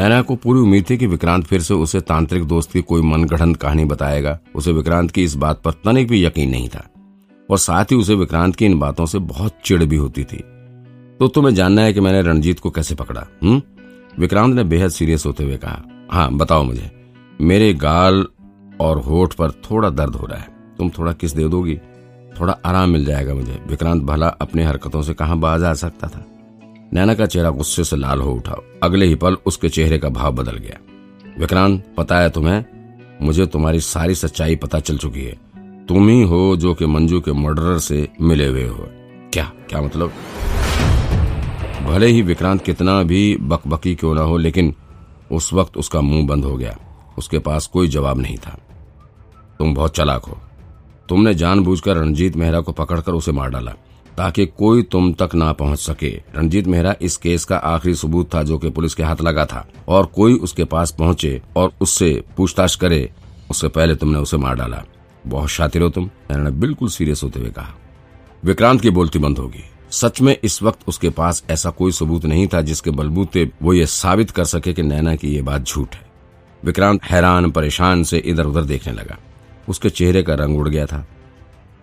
नैना को पूरी उम्मीद थी कि विक्रांत फिर से उसे तांत्रिक दोस्त की कोई मनगढ़ंत कहानी बताएगा। उसे विक्रांत की इस बात पर तनिक भी यकीन नहीं था। और साथ ही उसे विक्रांत की इन बातों से बहुत चिड़ भी होती थी। तो तुम्हें जानना है कि मैंने रणजीत को कैसे पकड़ा हम्म? विक्रांत ने बेहद सीरियस होते हुए कहा हाँ बताओ मुझे। मेरे गाल और होठ पर थोड़ा दर्द हो रहा है। तुम थोड़ा किस दे दोगी? थोड़ा आराम मिल जाएगा मुझे। विक्रांत भला अपनी हरकतों से कहा बाज आ सकता था? नैना का चेहरा गुस्से से लाल हो उठा। अगले ही पल उसके चेहरे का भाव बदल गया। विक्रांत, पता है तुम्हें? मुझे तुम्हारी सारी सच्चाई पता चल चुकी है। तुम ही हो जो कि मंजू के मर्डरर से मिले हुए हो। क्या क्या मतलब? भले ही विक्रांत कितना भी बकबकी क्यों ना हो, लेकिन उस वक्त उसका मुँह बंद हो गया। उसके पास कोई जवाब नहीं था। तुम बहुत चलाक हो। तुमने जानबूझकर रणजीत मेहरा को पकड़कर उसे मार डाला। ताकि कोई तुम तक ना पहुँच सके। रणजीत मेहरा, इस केस का आखिरी सबूत था जो कि पुलिस के हाथ लगा था। और कोई उसके पास पहुँचे और उससे पूछताछ करे, उससे पहले तुमने उसे मार डाला। बहुत शातिर हो तुम, मैंने बिल्कुल सीरियस होते हुए कहा। विक्रांत की बोलती बंद होगी। सच में इस वक्त उसके पास ऐसा कोई सबूत नहीं था जिसके बलबूते वो ये साबित कर सके कि नैना की ये बात झूठ है। विक्रांत हैरान, परेशान से इधर उधर देखने लगा। उसके चेहरे का रंग उड़ गया था।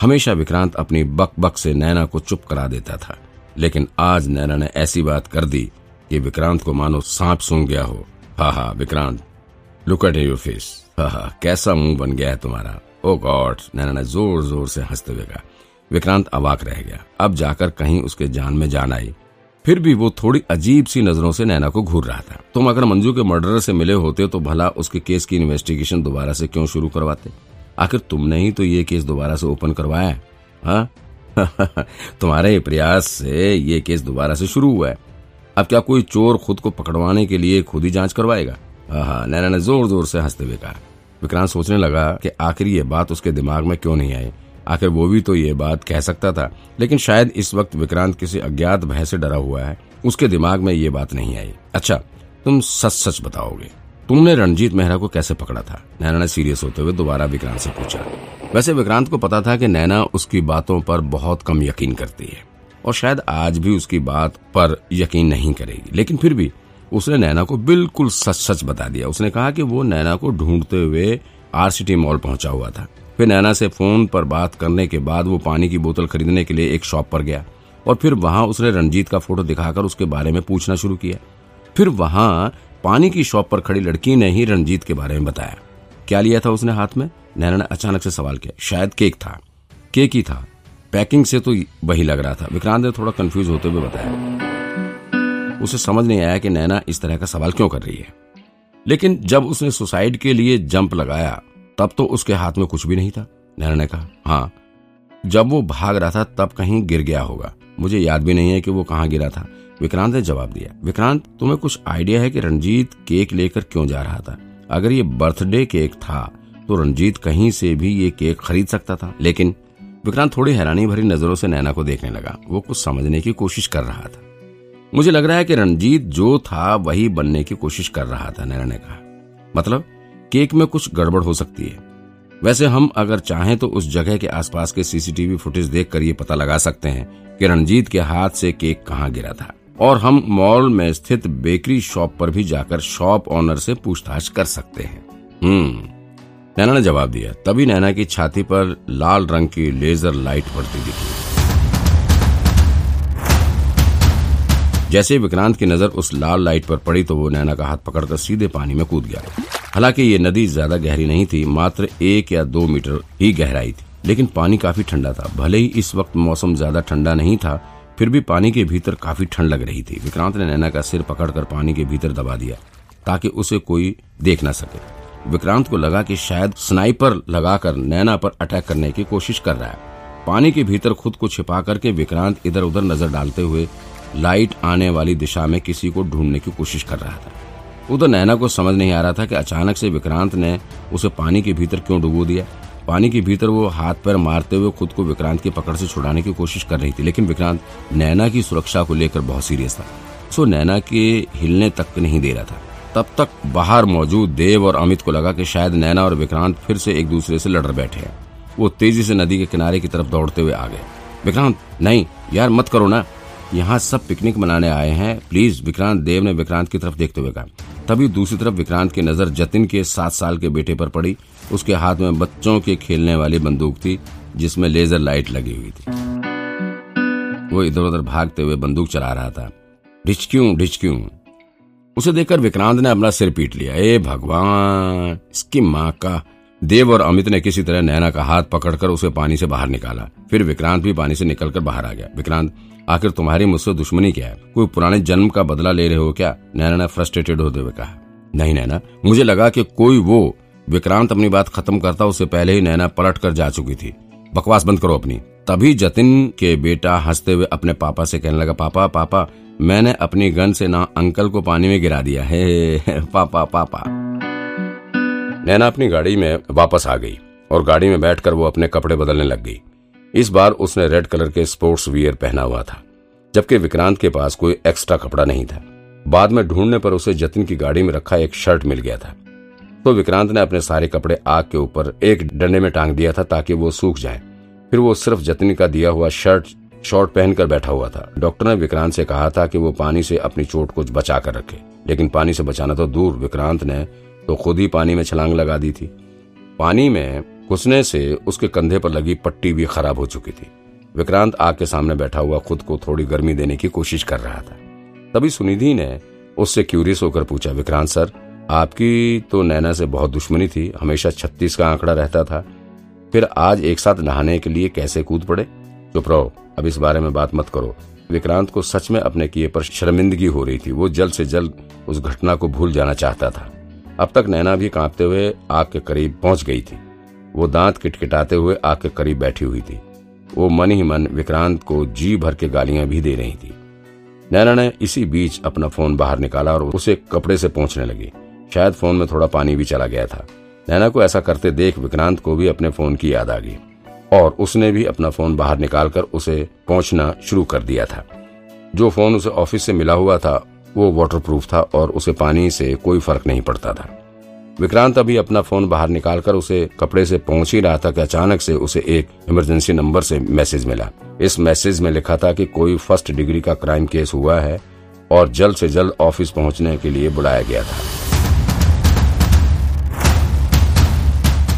हमेशा विक्रांत अपनी बक बक से नैना को चुप करा देता था। लेकिन आज नैना ने ऐसी बात कर दी कि विक्रांत को मानो सांप सूंघ गया हो। हा हा, Vikrant look at your face हा हा, कैसा मुँह बन गया है तुम्हारा? ओ गॉड नैना ने ज़ोर ज़ोर से हँसते हुए कहा। विक्रांत अवाक रह गया। अब जाकर कहीं उसके जान में जान आई। फिर भी वो थोड़ी अजीब सी नज़रों से नैना को घूर रहा था। तुम अगर मंजू के मर्डर से मिले होते तो भला उसके केस की इन्वेस्टिगेशन दोबारा से क्यों शुरू करवाते? आखिर तुमने ही तो ये केस दोबारा से ओपन करवाया है हाँ? तुम्हारे प्रयास से ये केस दोबारा से शुरू हुआ है। अब क्या कोई चोर खुद को पकड़वाने के लिए खुद ही जाँच करवाएगा? नैना ने ज़ोर ज़ोर से हँसते हुए कहा। विक्रांत सोचने लगा कि आखिर ये बात उसके दिमाग में क्यों नहीं आई? आखिर वो भी तो ये बात कह सकता था, लेकिन शायद इस वक्त विक्रांत किसी अज्ञात भय से डरा हुआ है। उसके दिमाग में ये बात नहीं आई। अच्छा तुम सच सच बताओगे। तुमने रणजीत मेहरा को कैसे पकड़ा था? नैना ने सीरियस होते हुए दोबारा विक्रांत से पूछा। वैसे विक्रांत को पता था कि नैना उसकी बातों पर बहुत कम यकीन करती है, और शायद आज भी उसकी बात पर यकीन नहीं करेगी। लेकिन फिर भी उसने नैना को बिल्कुल सच सच बता दिया। उसने कहा कि वो नैना को ढूंढते हुए आरसीटी मॉल पहुँचा हुआ था। फिर नैना से फ़ोन पर बात करने के बाद वो पानी की बोतल खरीदने के लिए एक शॉप पर गया, और फिर वहाँ उसने रणजीत का फ़ोटो दिखाकर उसके बारे में पूछना शुरू किया। फिर वहाँ पानी की शॉप पर खड़ी लड़की ने ही रणजीत के बारे में बताया। क्या लिया था उसने हाथ में? नैना ने अचानक से सवाल किया। शायद केक था। केक ही था। पैकिंग से तो वही लग रहा था। विक्रांत ने थोड़ा कंफ्यूज होते हुए बताया। उसे समझ नहीं आया कि नैना इस तरह का सवाल क्यों कर रही है। लेकिन जब उसने सुसाइड के लिए जंप लगाया, तब तो उसके हाथ में कुछ भी नहीं था। नैना ने कहा हाँ जब वो भाग रहा था, तब कहीं गिर गया होगा। मुझे याद भी नहीं है कि वो कहाँ गिरा था। विक्रांत ने जवाब दिया, विक्रांत, तुम्हें कुछ आइडिया है कि रंजीत केक लेकर क्यों जा रहा था? अगर ये बर्थडे केक था तो रंजीत कहीं से भी ये केक खरीद सकता था? लेकिन विक्रांत थोड़ी हैरानी भरी नज़रों से नैना को देखने लगा। वो कुछ समझने की कोशिश कर रहा था। मुझे लग रहा है कि रंजीत जो था, वही बनने की कोशिश कर रहा था, नैना ने कहा। मतलब केक में कुछ गड़बड़ हो सकती है। वैसे हम अगर चाहें तो उस जगह के आसपास के सीसीटीवी फुटेज देखकर ये पता लगा सकते हैं कि रणजीत के हाथ से केक कहाँ गिरा था। और हम मॉल में स्थित बेकरी शॉप पर भी जाकर शॉप ऑनर से पूछताछ कर सकते हैं। हम्म नैना ने जवाब दिया। तभी नैना की छाती पर लाल रंग की लेजर लाइट पड़ती दिखी। जैसे विक्रांत की नज़र उस लाल लाइट पर पड़ी तो वो नैना का हाथ पकड़कर सीधे पानी में कूद गया। हालाँकि ये नदी ज़्यादा गहरी नहीं थी, मात्र एक या दो मीटर ही गहराई थी। लेकिन पानी काफ़ी ठंडा था। भले ही इस वक्त मौसम ज़्यादा ठंडा नहीं था फिर भी पानी के भीतर काफ़ी ठंड लग रही थी। विक्रांत ने नैना का सिर पकड़कर पानी के भीतर दबा दिया, ताकि उसे कोई देख न सके। विक्रांत को लगा कि शायद स्नाइपर लगाकर नैना पर अटैक करने की कोशिश कर रहा है। पानी के भीतर खुद को छिपा करके विक्रांत इधर उधर नज़र डालते हुए लाइट आने वाली दिशा में किसी को ढूँढने की कोशिश कर रहा था। उधर नैना को समझ नहीं आ रहा था कि अचानक से विक्रांत ने उसे पानी के भीतर क्यों डुबो दिया। पानी के भीतर वो हाथ पैर मारते हुए खुद को विक्रांत की पकड़ से छुड़ाने की कोशिश कर रही थी, लेकिन विक्रांत नैना की सुरक्षा को लेकर बहुत सीरियस था। सो नैना के हिलने तक नहीं दे रहा था। तब तक बाहर मौजूद देव और अमित को लगा कि शायद नैना और विक्रांत फिर से एक दूसरे से लड़ बैठे हैं। वो तेज़ी से नदी के किनारे की तरफ़ दौड़ते हुए आ गए। विक्रांत, नहीं, यार मत करो ना। यहाँ सब पिकनिक मनाने आए हैं। प्लीज़ विक्रांत देव ने विक्रांत की तरफ़ देखते हुए कहा। तभी दूसरी तरफ़ विक्रांत की नज़र जतिन के सात साल के बेटे पर पड़ी। उसके हाथ में बच्चों के खेलने वाली बंदूक थी, जिसमें लेजर लाइट लगी हुई थी। वो इधर उधर भागते हुए बंदूक चला रहा था। ढिचक्यू ढिचक्यू उसे देखकर विक्रांत ने अपना सिर पीट लिया। ए भगवान, इसकी माँ का देव और अमित ने किसी तरह नैना का हाथ पकड़कर उसे पानी से बाहर निकाला। फिर विक्रांत भी पानी से निकलकर बाहर आ गया। विक्रांत आखिर तुम्हारी मुझसे दुश्मनी क्या है? कोई पुराने जन्म का बदला ले रहे हो क्या? नैना ने फ्रस्ट्रेटेड होते हुए कहा, नहीं नैना, मुझे लगा कि कोई वो विक्रांत अपनी बात खत्म करता उससे पहले ही नैना पलट कर जा चुकी थी। बकवास बंद करो अपनी। तभी जतिन के बेटा हँसते हुए अपने पापा से कहने लगा, पापा पापा, मैंने अपनी गन से ना अंकल को पानी में गिरा दिया है। पापा पापा. नैना अपनी गाड़ी में वापस आ गई और गाड़ी में बैठकर वो अपने कपड़े बदलने लग गई। इस बार उसने रेड कलर के स्पोर्ट्स वियर पहना हुआ था, जबकि विक्रांत के पास कोई एक्स्ट्रा कपड़ा नहीं था। बाद में ढूँढने पर उसे जतिन की गाड़ी में रखा एक शर्ट मिल गया था। तो विक्रांत ने अपने सारे कपड़े आग के ऊपर एक डंडे में टांग दिया था ताकि वो सूख जाए। फिर वो सिर्फ़ जतिन का दिया हुआ शर्ट, शॉर्ट पहनकर बैठा हुआ था। डॉक्टर ने विक्रांत से कहा था कि वो पानी से अपनी चोट को बचा कर रखे, लेकिन पानी से बचाना तो दूर। विक्रांत ने तो खुद ही पानी में छलांग लगा दी थी। पानी में घुसने से उसके कंधे पर लगी पट्टी भी खराब हो चुकी थी। विक्रांत आग के सामने बैठा हुआ खुद को थोड़ी गर्मी देने की कोशिश कर रहा था। तभी सुनिधि ने उससे क्यूरियस होकर पूछा, विक्रांत सर, आपकी तो नैना से बहुत दुश्मनी थी, हमेशा छत्तीस का आंकड़ा रहता था। फिर आज एक साथ नहाने के लिए कैसे कूद पड़े? चुप रहो, अब इस बारे में बात मत करो। विक्रांत को सच में अपने किए पर शर्मिंदगी हो रही थी। वो जल्द से जल्द उस घटना को भूल जाना चाहता था। अब तक नैना भी कांपते हुए आग के करीब पहुँच गई थी। वो दांत किटकिटाते हुए आग के करीब बैठी हुई थी। वो मन ही मन विक्रांत को जी भर के गालियाँ भी दे रही थी। नैना ने इसी बीच अपना फ़ोन बाहर निकाला और उसे कपड़े से पहुँचने लगी। शायद फ़ोन में थोड़ा पानी भी चला गया था। नैना को ऐसा करते देख विक्रांत को भी अपने फ़ोन की याद आ गई और उसने भी अपना फ़ोन बाहर निकालकर उसे पहुँचना शुरू कर दिया था। जो फ़ोन उसे ऑफ़िस से मिला हुआ था, वो वाटरप्रूफ था और उसे पानी से कोई फ़र्क नहीं पड़ता था। विक्रांत अभी अपना फ़ोन बाहर निकालकर उसे कपड़े से पहुँच ही रहा था कि अचानक से उसे एक इमरजेंसी नंबर से मैसेज मिला। इस मैसेज में लिखा था कि कोई फ़र्स्ट डिग्री का क्राइम केस हुआ है और जल्द से जल्द ऑफ़िस पहुँचने के लिए बुलाया गया था।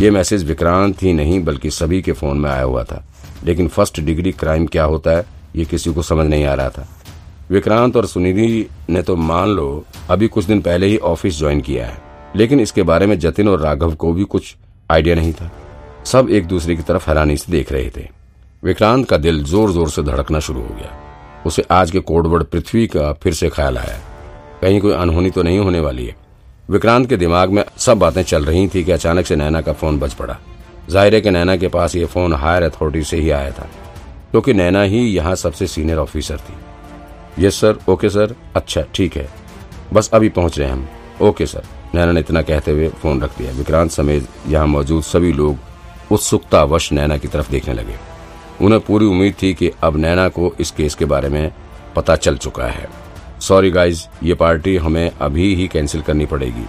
ये मैसेज विक्रांत ही नहीं, बल्कि सभी के फ़ोन में आया हुआ था। लेकिन फ़र्स्ट डिग्री क्राइम क्या होता है, ये किसी को समझ नहीं आ रहा था। विक्रांत और सुनिधि ने तो मान लो, अभी कुछ दिन पहले ही ऑफ़िस ज्वाइन किया है। लेकिन इसके बारे में जतिन और राघव को भी कुछ आइडिया नहीं था। सब एक दूसरे की तरफ़ हैरानी से देख रहे थे। विक्रांत का दिल ज़ोर ज़ोर से धड़कना शुरू हो गया। उसे आज के कोडवर्ड पृथ्वी का फिर से ख्याल आया। कहीं कोई अनहोनी तो नहीं होने वाली है। विक्रांत के दिमाग में सब बातें चल रही थी कि अचानक से नैना का फ़ोन बज पड़ा। ज़ाहिर है कि नैना के पास ये फ़ोन हायर अथॉरिटी से ही आया था, क्योंकि नैना ही यहाँ सबसे सीनियर ऑफिसर थी। यस सर, ओके सर अच्छा ठीक है। बस अभी पहुँच रहे हैं हम। Okay sir. नैना ने इतना कहते हुए फ़ोन रख दिया। विक्रांत समेत यहाँ मौजूद सभी लोग उत्सुकता वश नैना की तरफ़ देखने लगे। उन्हें पूरी उम्मीद थी कि अब नैना को इस केस के बारे में पता चल चुका है। सॉरी गाइज़ ये पार्टी हमें अभी ही कैंसिल करनी पड़ेगी।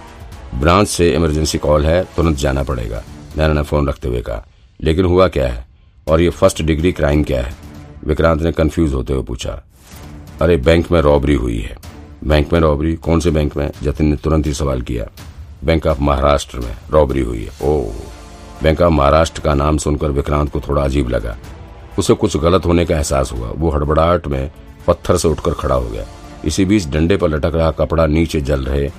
ब्रांच से इमरजेंसी कॉल है, तुरंत जाना पड़ेगा, नैना ने फ़ोन रखते हुए कहा। लेकिन हुआ क्या है? और ये फ़र्स्ट डिग्री क्राइम क्या है? विक्रांत ने कंफ्यूज होते हुए पूछा। अरे, बैंक में रॉबरी हुई है। बैंक में रॉबरी कौन से बैंक में? जतिन ने तुरंत ही सवाल किया, बैंक ऑफ़ महाराष्ट्र में रॉबरी हुई है। ओह, बैंक ऑफ़ महाराष्ट्र का नाम सुनकर विक्रांत को थोड़ा अजीब लगा। उसे कुछ गलत होने का एहसास हुआ। वो हड़बड़ाहट में पत्थर से उठकर खड़ा हो गया। इसी बीच डंडे पर लटक रहा कपड़ा नीचे जल रहे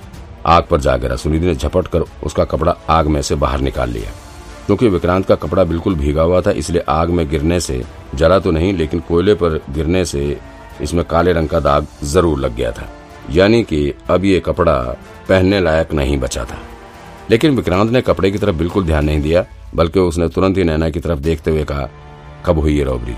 आग पर जा गिरा। सुनिधि ने झपट कर उसका कपड़ा आग में से बाहर निकाल लिया। क्योंकि विक्रांत का कपड़ा बिल्कुल भीगा हुआ था, इसलिए आग में गिरने से जला तो नहीं, लेकिन कोयले पर गिरने से इसमें काले रंग का दाग ज़रूर लग गया था। यानी कि अब ये कपड़ा पहनने लायक नहीं बचा था। लेकिन विक्रांत ने कपड़े की तरफ़ बिल्कुल ध्यान नहीं दिया, बल्कि उसने तुरंत ही नैना की तरफ़ देखते हुए कहा, कब हुई ये रॉबरी